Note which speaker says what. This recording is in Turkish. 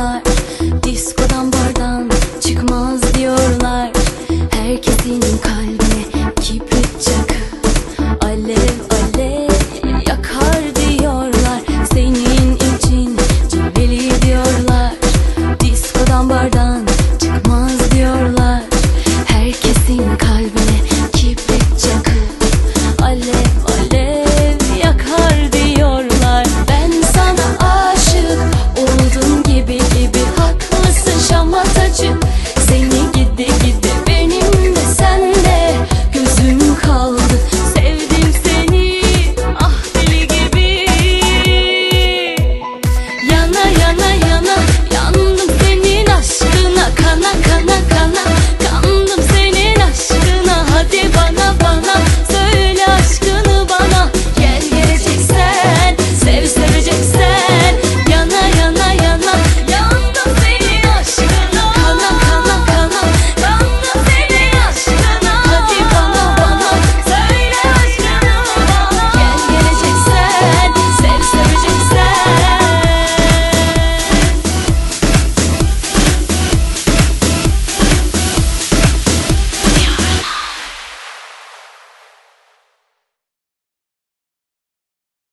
Speaker 1: diyorlar. Diskodan bardan çıkmaz diyorlar. Herkesin kalbi